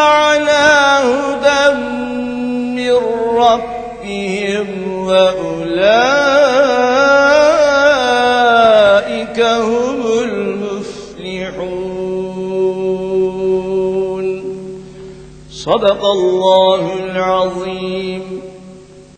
على هدى من ربهم وأولئك هم المفلحون. صدق الله العظيم.